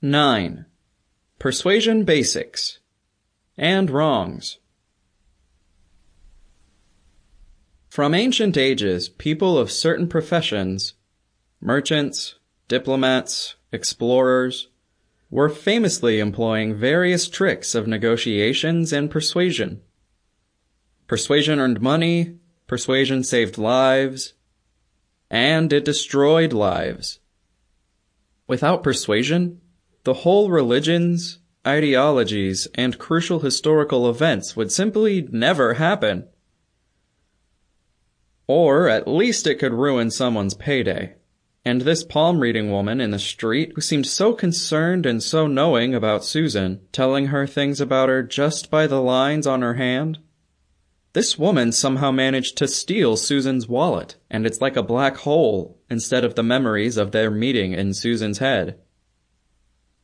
9. Persuasion Basics and Wrongs. From ancient ages, people of certain professions, merchants, diplomats, explorers, were famously employing various tricks of negotiations and persuasion. Persuasion earned money, persuasion saved lives, and it destroyed lives. Without persuasion, the whole religions, ideologies, and crucial historical events would simply never happen. Or at least it could ruin someone's payday. And this palm reading woman in the street who seemed so concerned and so knowing about Susan, telling her things about her just by the lines on her hand. This woman somehow managed to steal Susan's wallet, and it's like a black hole instead of the memories of their meeting in Susan's head.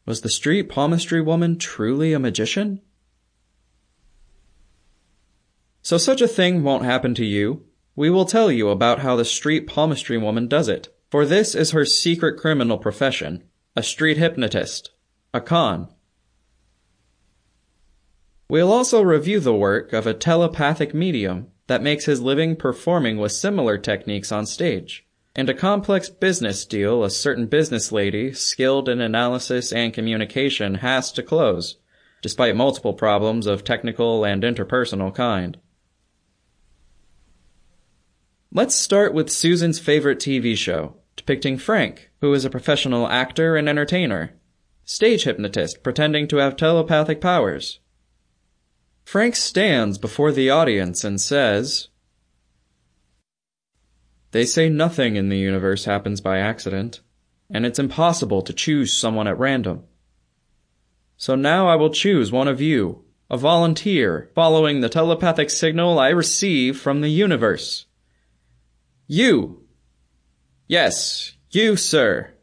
Was the street palmistry woman truly a magician? So such a thing won't happen to you, we will tell you about how the street palmistry woman does it, for this is her secret criminal profession, a street hypnotist, a con. We'll also review the work of a telepathic medium that makes his living performing with similar techniques on stage, and a complex business deal a certain business lady skilled in analysis and communication has to close, despite multiple problems of technical and interpersonal kind. Let's start with Susan's favorite TV show, depicting Frank, who is a professional actor and entertainer, stage hypnotist pretending to have telepathic powers. Frank stands before the audience and says, They say nothing in the universe happens by accident, and it's impossible to choose someone at random. So now I will choose one of you, a volunteer, following the telepathic signal I receive from the universe. You! Yes, you, sir!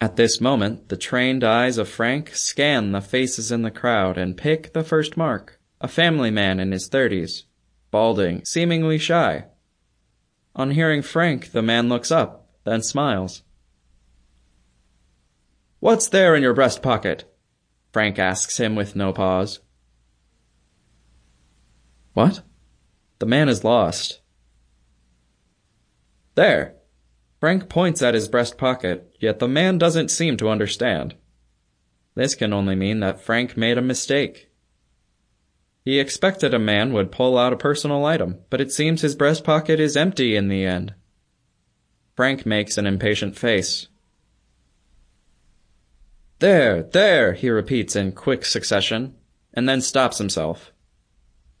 At this moment, the trained eyes of Frank scan the faces in the crowd and pick the first mark, a family man in his thirties, balding, seemingly shy. On hearing Frank, the man looks up, then smiles. What's there in your breast pocket? Frank asks him with no pause. What? The man is lost. There. Frank points at his breast pocket, yet the man doesn't seem to understand. This can only mean that Frank made a mistake. He expected a man would pull out a personal item, but it seems his breast pocket is empty in the end. Frank makes an impatient face. There, there, he repeats in quick succession, and then stops himself.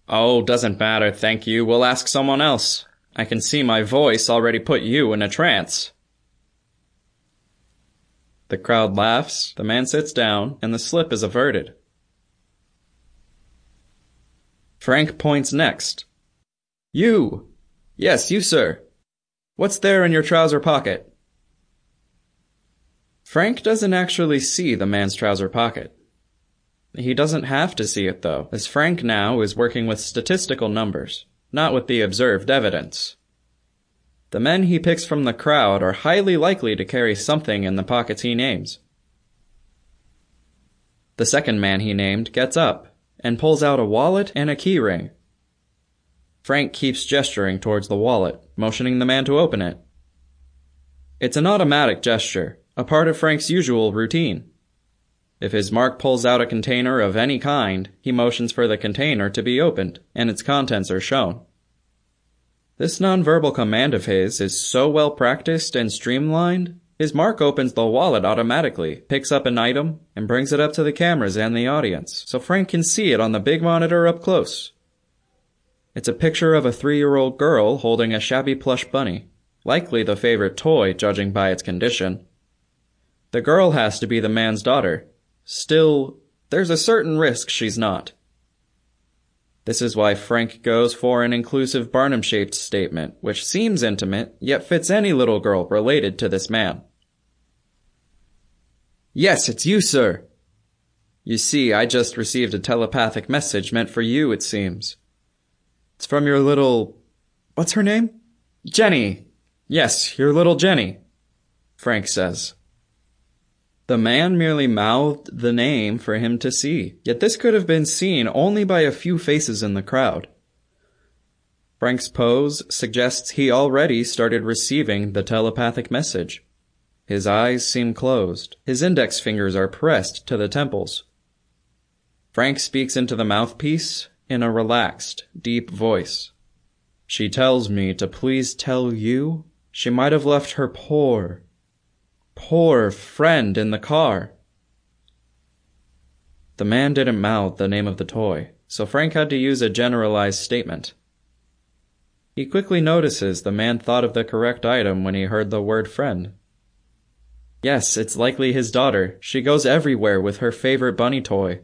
Oh, doesn't matter, thank you. We'll ask someone else. I can see my voice already put you in a trance. The crowd laughs, the man sits down, and the slip is averted. Frank points next. You! Yes, you, sir. What's there in your trouser pocket? Frank doesn't actually see the man's trouser pocket. He doesn't have to see it though, as Frank now is working with statistical numbers, not with the observed evidence. The men he picks from the crowd are highly likely to carry something in the pockets he names. The second man he named gets up and pulls out a wallet and a key ring. Frank keeps gesturing towards the wallet, motioning the man to open it. It's an automatic gesture, a part of Frank's usual routine. If his mark pulls out a container of any kind, he motions for the container to be opened, and its contents are shown. This nonverbal command of his is so well practiced and streamlined, his mark opens the wallet automatically, picks up an item, and brings it up to the cameras and the audience, so Frank can see it on the big monitor up close. It's a picture of a three-year-old girl holding a shabby plush bunny, likely the favorite toy judging by its condition. The girl has to be the man's daughter, Still, there's a certain risk she's not. This is why Frank goes for an inclusive Barnum-shaped statement, which seems intimate, yet fits any little girl related to this man. Yes, it's you, sir. You see, I just received a telepathic message meant for you, it seems. It's from your little... What's her name? Jenny. Yes, your little Jenny. Frank says. The man merely mouthed the name for him to see, yet this could have been seen only by a few faces in the crowd. Frank's pose suggests he already started receiving the telepathic message. His eyes seem closed. His index fingers are pressed to the temples. Frank speaks into the mouthpiece in a relaxed, deep voice. She tells me to please tell you she might have left her poor, poor friend in the car. The man didn't mouth the name of the toy, so Frank had to use a generalized statement. He quickly notices the man thought of the correct item when he heard the word friend. Yes, it's likely his daughter. She goes everywhere with her favorite bunny toy.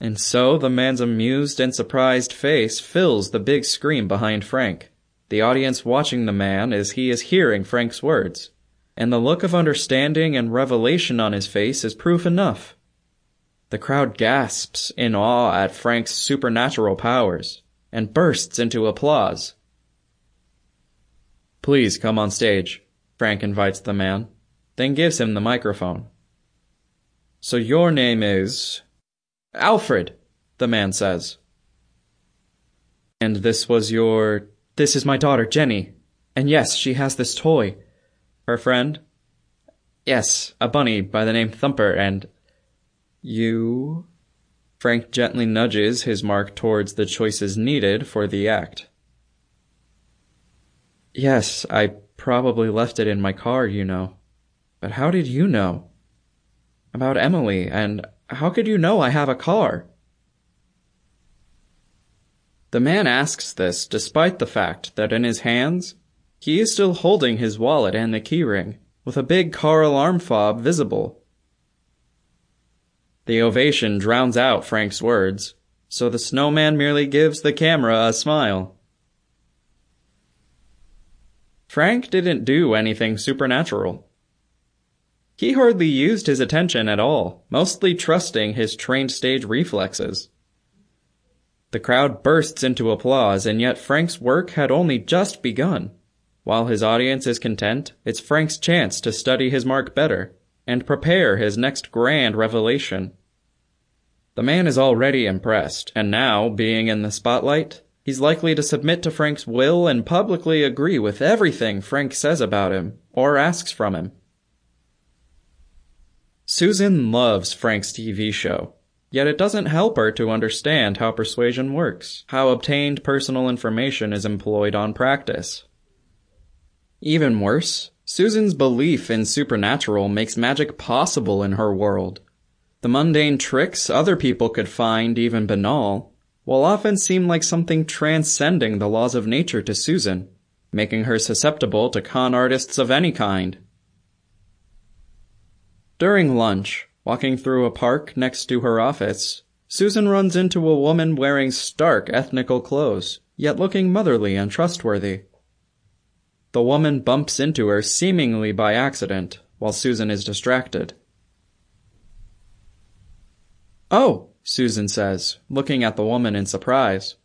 And so the man's amused and surprised face fills the big screen behind Frank. The audience watching the man as he is hearing Frank's words. And the look of understanding and revelation on his face is proof enough. The crowd gasps in awe at Frank's supernatural powers and bursts into applause. Please come on stage, Frank invites the man then gives him the microphone. So your name is. Alfred, the man says. And this was your. This is my daughter, Jenny. And yes, she has this toy. Her friend? Yes, a bunny by the name Thumper, and. You? Frank gently nudges his mark towards the choices needed for the act. Yes, I probably left it in my car, you know. But how did you know? About Emily, and how could you know I have a car? The man asks this despite the fact that in his hands, he is still holding his wallet and the keyring, with a big car alarm fob visible. The ovation drowns out Frank's words, so the snowman merely gives the camera a smile. Frank didn't do anything supernatural. He hardly used his attention at all, mostly trusting his trained stage reflexes. The crowd bursts into applause, and yet Frank's work had only just begun. While his audience is content, it's Frank's chance to study his mark better and prepare his next grand revelation. The man is already impressed, and now, being in the spotlight, he's likely to submit to Frank's will and publicly agree with everything Frank says about him or asks from him. Susan loves Frank's TV show, yet it doesn't help her to understand how persuasion works, how obtained personal information is employed on practice. Even worse, Susan's belief in supernatural makes magic possible in her world. The mundane tricks other people could find even banal will often seem like something transcending the laws of nature to Susan, making her susceptible to con artists of any kind. During lunch, walking through a park next to her office, Susan runs into a woman wearing stark ethnical clothes, yet looking motherly and trustworthy. The woman bumps into her seemingly by accident, while Susan is distracted. Oh, Susan says, looking at the woman in surprise.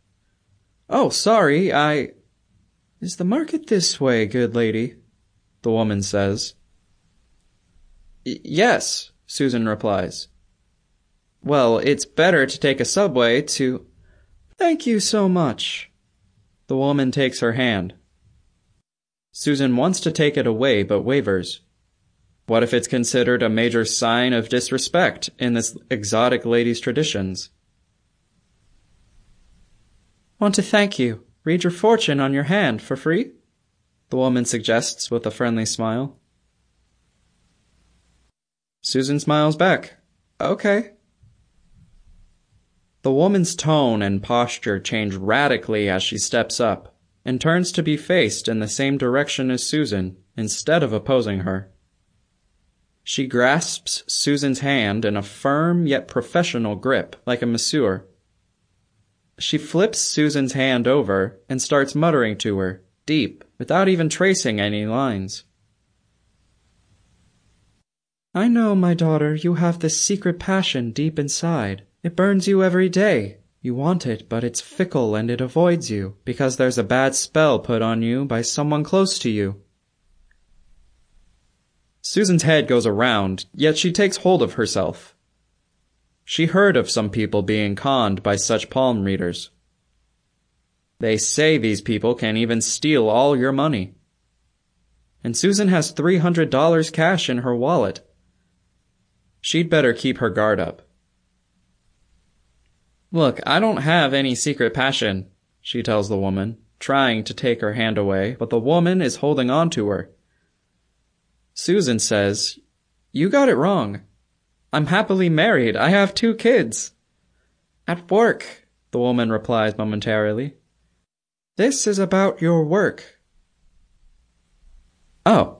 Oh, sorry, I. Is the market this way, good lady? The woman says, Yes, Susan replies. Well, it's better to take a subway to. Thank you so much. The woman takes her hand. Susan wants to take it away but wavers. What if it's considered a major sign of disrespect in this exotic lady's traditions? Want to thank you. Read your fortune on your hand for free? The woman suggests with a friendly smile. Susan smiles back. Okay. The woman's tone and posture change radically as she steps up and turns to be faced in the same direction as Susan instead of opposing her. She grasps Susan's hand in a firm yet professional grip, like a masseur. She flips Susan's hand over and starts muttering to her, deep, without even tracing any lines. I know, my daughter, you have this secret passion deep inside. It burns you every day. You want it, but it's fickle and it avoids you, because there's a bad spell put on you by someone close to you. Susan's head goes around, yet she takes hold of herself. She heard of some people being conned by such palm readers. They say these people can even steal all your money. And Susan has $300 cash in her wallet. She'd better keep her guard up. Look, I don't have any secret passion, she tells the woman, trying to take her hand away, but the woman is holding on to her. Susan says, You got it wrong. I'm happily married. I have two kids. At work, the woman replies momentarily. This is about your work. Oh.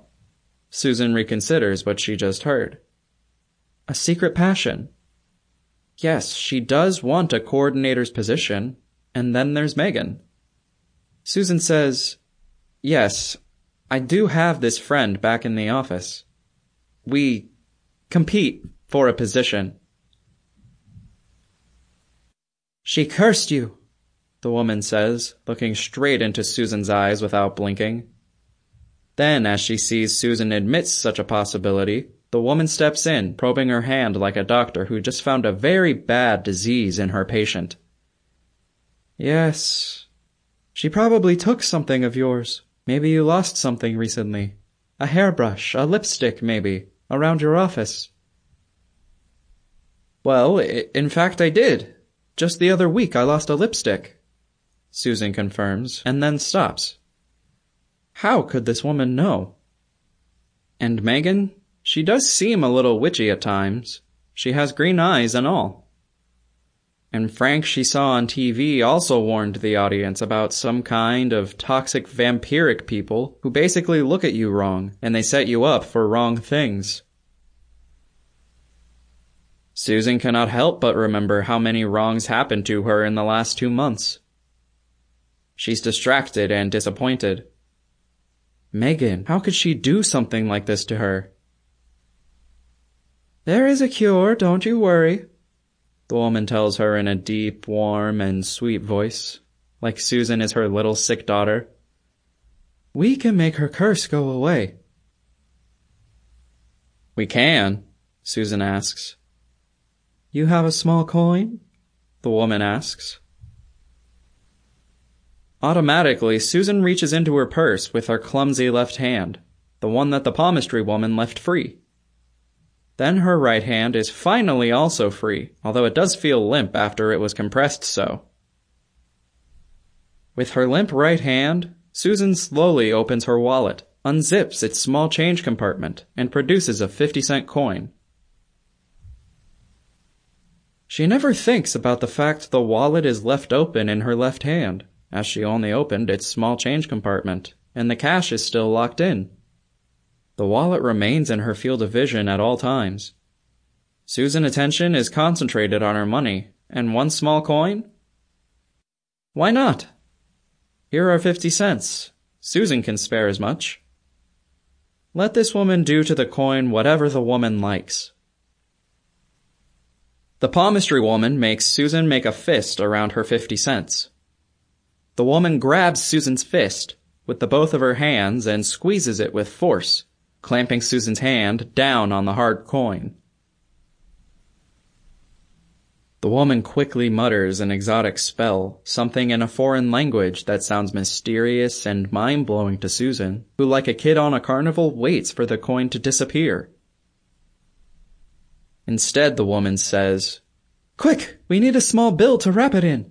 Susan reconsiders what she just heard. A secret passion. Yes, she does want a coordinator's position, and then there's Megan. Susan says, Yes, I do have this friend back in the office. We compete for a position. She cursed you, the woman says, looking straight into Susan's eyes without blinking. Then, as she sees Susan admits such a possibility, the woman steps in, probing her hand like a doctor who just found a very bad disease in her patient. Yes, she probably took something of yours. Maybe you lost something recently. A hairbrush, a lipstick, maybe, around your office. Well, in fact, I did. Just the other week I lost a lipstick. Susan confirms, and then stops. How could this woman know? And Megan? She does seem a little witchy at times. She has green eyes and all. And Frank she saw on TV also warned the audience about some kind of toxic vampiric people who basically look at you wrong and they set you up for wrong things. Susan cannot help but remember how many wrongs happened to her in the last two months. She's distracted and disappointed. Megan, how could she do something like this to her? There is a cure, don't you worry, the woman tells her in a deep, warm, and sweet voice, like Susan is her little sick daughter. We can make her curse go away. We can, Susan asks. You have a small coin? The woman asks. Automatically, Susan reaches into her purse with her clumsy left hand, the one that the palmistry woman left free. Then her right hand is finally also free, although it does feel limp after it was compressed so. With her limp right hand, Susan slowly opens her wallet, unzips its small change compartment, and produces a 50 cent coin. She never thinks about the fact the wallet is left open in her left hand, as she only opened its small change compartment, and the cash is still locked in. The wallet remains in her field of vision at all times. Susan's attention is concentrated on her money, and one small coin? Why not? Here are fifty cents. Susan can spare as much. Let this woman do to the coin whatever the woman likes. The palmistry woman makes Susan make a fist around her fifty cents. The woman grabs Susan's fist with the both of her hands and squeezes it with force clamping Susan's hand down on the hard coin. The woman quickly mutters an exotic spell, something in a foreign language that sounds mysterious and mind-blowing to Susan, who like a kid on a carnival waits for the coin to disappear. Instead, the woman says, Quick, we need a small bill to wrap it in.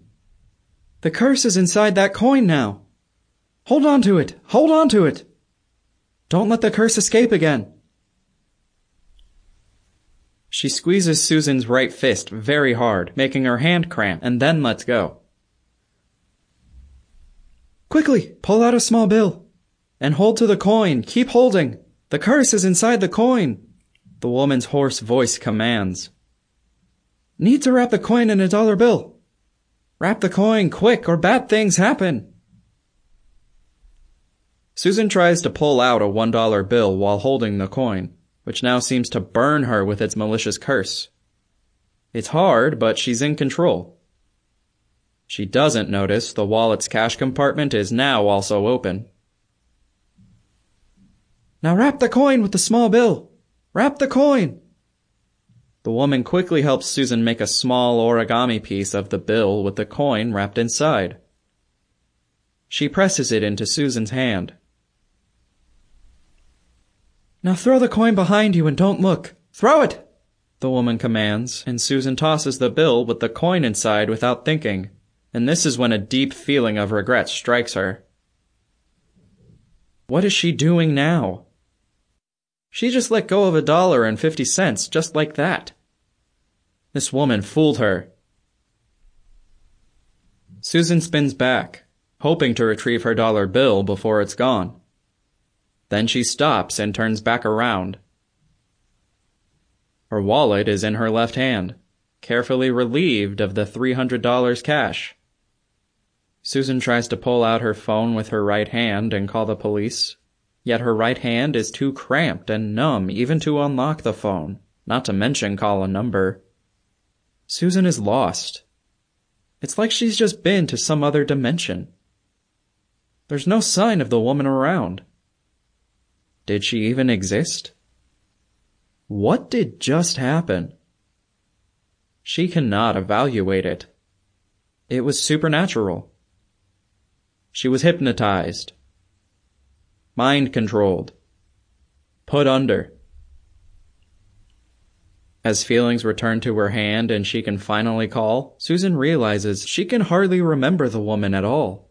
The curse is inside that coin now. Hold on to it, hold on to it. Don't let the curse escape again. She squeezes Susan's right fist very hard, making her hand cramp, and then lets go. Quickly, pull out a small bill. And hold to the coin. Keep holding. The curse is inside the coin. The woman's hoarse voice commands. Need to wrap the coin in a dollar bill. Wrap the coin quick or bad things happen. Susan tries to pull out a $1 bill while holding the coin, which now seems to burn her with its malicious curse. It's hard, but she's in control. She doesn't notice the wallet's cash compartment is now also open. Now wrap the coin with the small bill. Wrap the coin! The woman quickly helps Susan make a small origami piece of the bill with the coin wrapped inside. She presses it into Susan's hand. Now throw the coin behind you and don't look. Throw it! The woman commands, and Susan tosses the bill with the coin inside without thinking, and this is when a deep feeling of regret strikes her. What is she doing now? She just let go of a dollar and fifty cents just like that. This woman fooled her. Susan spins back, hoping to retrieve her dollar bill before it's gone. Then she stops and turns back around. Her wallet is in her left hand, carefully relieved of the $300 cash. Susan tries to pull out her phone with her right hand and call the police, yet her right hand is too cramped and numb even to unlock the phone, not to mention call a number. Susan is lost. It's like she's just been to some other dimension. There's no sign of the woman around. Did she even exist? What did just happen? She cannot evaluate it. It was supernatural. She was hypnotized, mind controlled, put under. As feelings return to her hand and she can finally call, Susan realizes she can hardly remember the woman at all.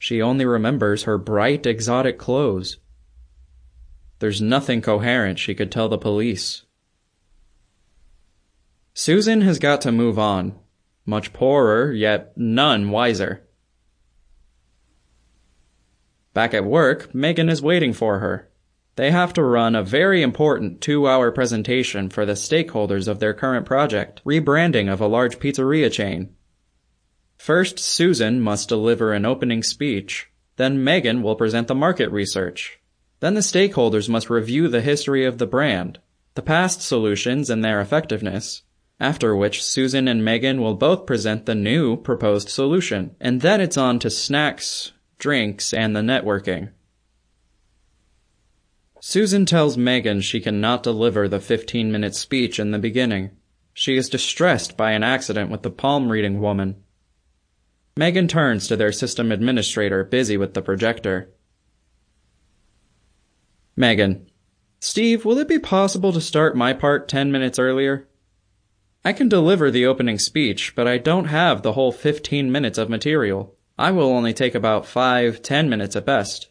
She only remembers her bright, exotic clothes there's nothing coherent she could tell the police. Susan has got to move on. Much poorer, yet none wiser. Back at work, Megan is waiting for her. They have to run a very important two hour presentation for the stakeholders of their current project, rebranding of a large pizzeria chain. First, Susan must deliver an opening speech, then Megan will present the market research. Then the stakeholders must review the history of the brand, the past solutions and their effectiveness, after which Susan and Megan will both present the new proposed solution, and then it's on to snacks, drinks, and the networking. Susan tells Megan she cannot deliver the 15 minute speech in the beginning. She is distressed by an accident with the palm reading woman. Megan turns to their system administrator busy with the projector. Megan. Steve, will it be possible to start my part 10 minutes earlier? I can deliver the opening speech, but I don't have the whole 15 minutes of material. I will only take about 5, 10 minutes at best.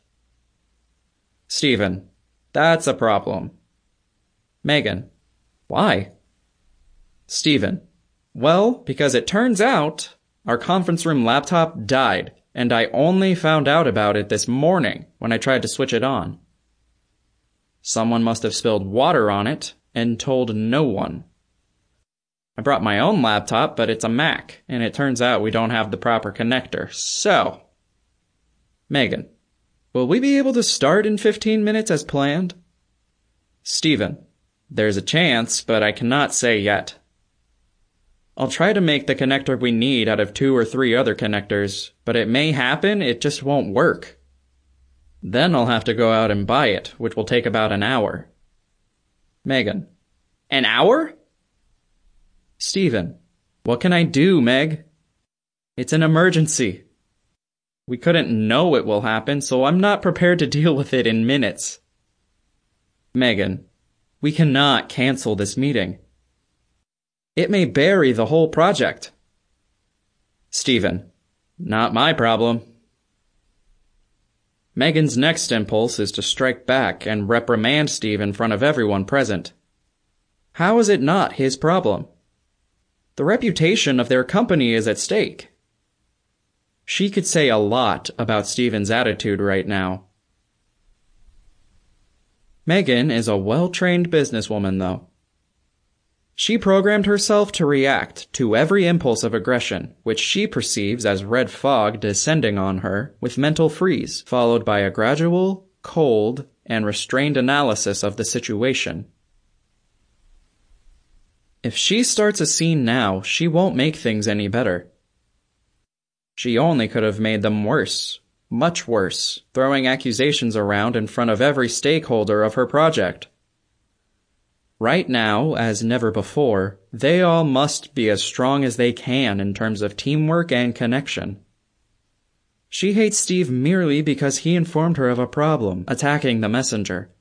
Stephen. That's a problem. Megan. Why? Stephen. Well, because it turns out our conference room laptop died, and I only found out about it this morning when I tried to switch it on. Someone must have spilled water on it and told no one. I brought my own laptop, but it's a Mac, and it turns out we don't have the proper connector. So, Megan, will we be able to start in 15 minutes as planned? Stephen, there's a chance, but I cannot say yet. I'll try to make the connector we need out of two or three other connectors, but it may happen it just won't work. Then I'll have to go out and buy it, which will take about an hour. Megan. An hour? Stephen. What can I do, Meg? It's an emergency. We couldn't know it will happen, so I'm not prepared to deal with it in minutes. Megan. We cannot cancel this meeting. It may bury the whole project. Stephen. Not my problem. Megan's next impulse is to strike back and reprimand Steve in front of everyone present. How is it not his problem? The reputation of their company is at stake. She could say a lot about Steven's attitude right now. Megan is a well-trained businesswoman, though. She programmed herself to react to every impulse of aggression, which she perceives as red fog descending on her, with mental freeze, followed by a gradual, cold, and restrained analysis of the situation. If she starts a scene now, she won't make things any better. She only could have made them worse, much worse, throwing accusations around in front of every stakeholder of her project. Right now, as never before, they all must be as strong as they can in terms of teamwork and connection. She hates Steve merely because he informed her of a problem, attacking the messenger.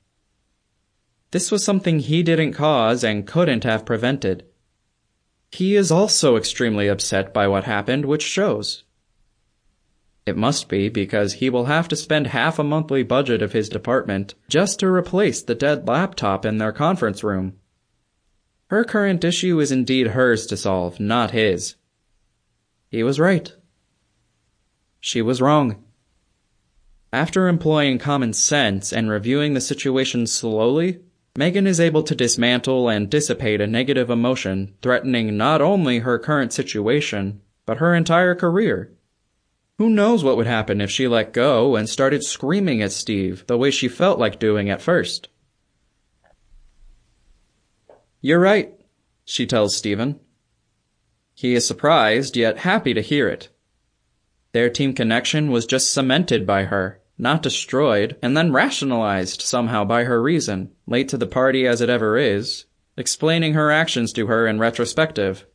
This was something he didn't cause and couldn't have prevented. He is also extremely upset by what happened, which shows. It must be because he will have to spend half a monthly budget of his department just to replace the dead laptop in their conference room. Her current issue is indeed hers to solve, not his. He was right. She was wrong. After employing common sense and reviewing the situation slowly, Megan is able to dismantle and dissipate a negative emotion threatening not only her current situation, but her entire career. Who knows what would happen if she let go and started screaming at Steve the way she felt like doing at first? You're right, she tells Steven. He is surprised, yet happy to hear it. Their team connection was just cemented by her, not destroyed, and then rationalized somehow by her reason, late to the party as it ever is, explaining her actions to her in retrospective.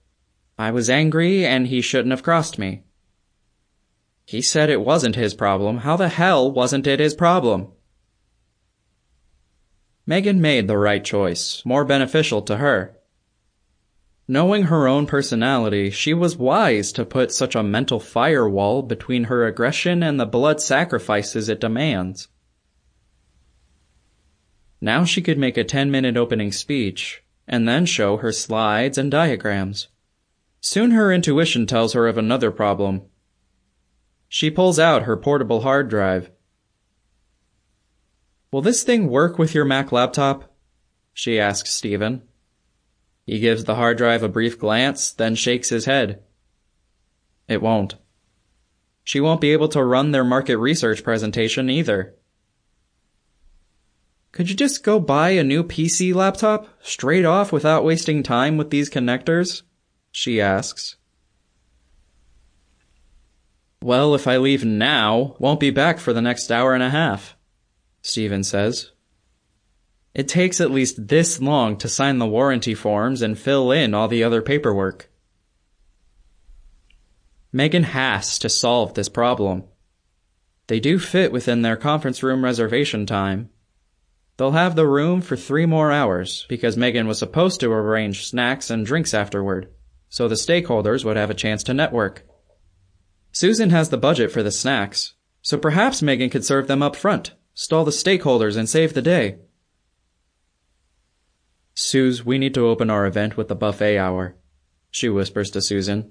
I was angry and he shouldn't have crossed me. He said it wasn't his problem. How the hell wasn't it his problem? Megan made the right choice, more beneficial to her. Knowing her own personality, she was wise to put such a mental firewall between her aggression and the blood sacrifices it demands. Now she could make a 10 minute opening speech, and then show her slides and diagrams. Soon her intuition tells her of another problem she pulls out her portable hard drive. Will this thing work with your Mac laptop? She asks Steven. He gives the hard drive a brief glance, then shakes his head. It won't. She won't be able to run their market research presentation either. Could you just go buy a new PC laptop, straight off without wasting time with these connectors? She asks. Well, if I leave now, won't be back for the next hour and a half, Steven says. It takes at least this long to sign the warranty forms and fill in all the other paperwork. Megan has to solve this problem. They do fit within their conference room reservation time. They'll have the room for three more hours because Megan was supposed to arrange snacks and drinks afterward, so the stakeholders would have a chance to network. Susan has the budget for the snacks, so perhaps Megan could serve them up front, stall the stakeholders, and save the day. Suze, we need to open our event with the buffet hour, she whispers to Susan.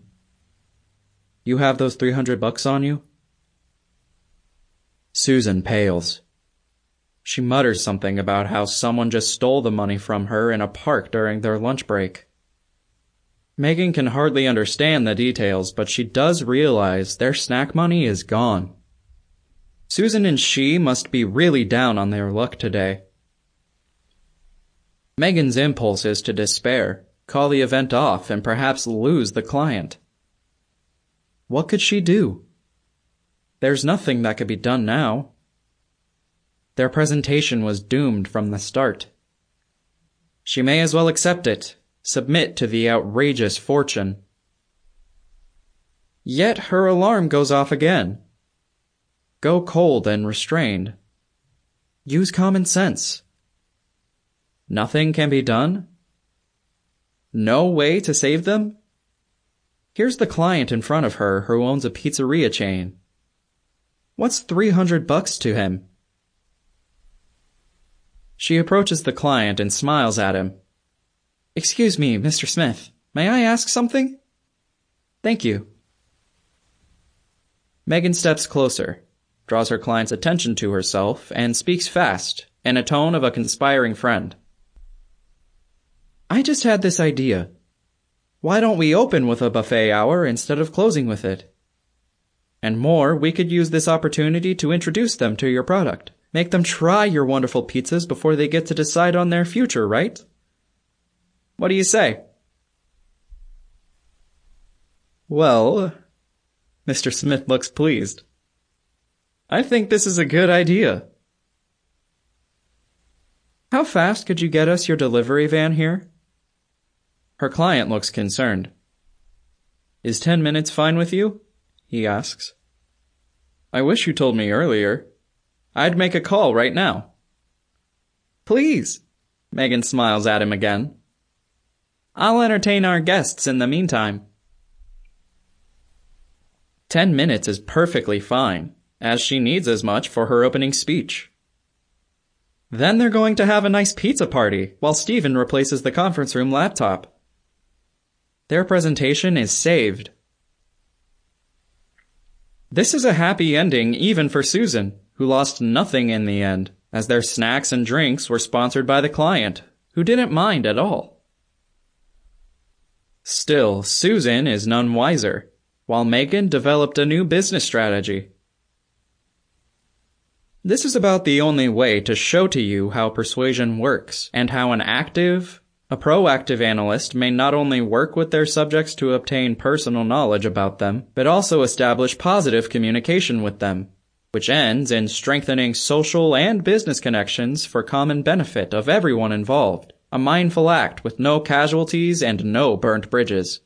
You have those 300 bucks on you? Susan pales. She mutters something about how someone just stole the money from her in a park during their lunch break. Megan can hardly understand the details, but she does realize their snack money is gone. Susan and she must be really down on their luck today. Megan's impulse is to despair, call the event off, and perhaps lose the client. What could she do? There's nothing that could be done now. Their presentation was doomed from the start. She may as well accept it submit to the outrageous fortune. Yet her alarm goes off again. Go cold and restrained. Use common sense. Nothing can be done? No way to save them? Here's the client in front of her who owns a pizzeria chain. What's 300 bucks to him? She approaches the client and smiles at him. Excuse me, Mr. Smith. May I ask something? Thank you. Megan steps closer, draws her client's attention to herself, and speaks fast, in a tone of a conspiring friend. I just had this idea. Why don't we open with a buffet hour instead of closing with it? And more, we could use this opportunity to introduce them to your product. Make them try your wonderful pizzas before they get to decide on their future, right? What do you say? Well, Mr. Smith looks pleased. I think this is a good idea. How fast could you get us your delivery van here? Her client looks concerned. Is ten minutes fine with you? He asks. I wish you told me earlier. I'd make a call right now. Please. Megan smiles at him again. I'll entertain our guests in the meantime. Ten minutes is perfectly fine, as she needs as much for her opening speech. Then they're going to have a nice pizza party while Stephen replaces the conference room laptop. Their presentation is saved. This is a happy ending even for Susan, who lost nothing in the end, as their snacks and drinks were sponsored by the client, who didn't mind at all. Still, Susan is none wiser, while Megan developed a new business strategy. This is about the only way to show to you how persuasion works, and how an active, a proactive analyst may not only work with their subjects to obtain personal knowledge about them, but also establish positive communication with them, which ends in strengthening social and business connections for common benefit of everyone involved. A mindful act with no casualties and no burnt bridges.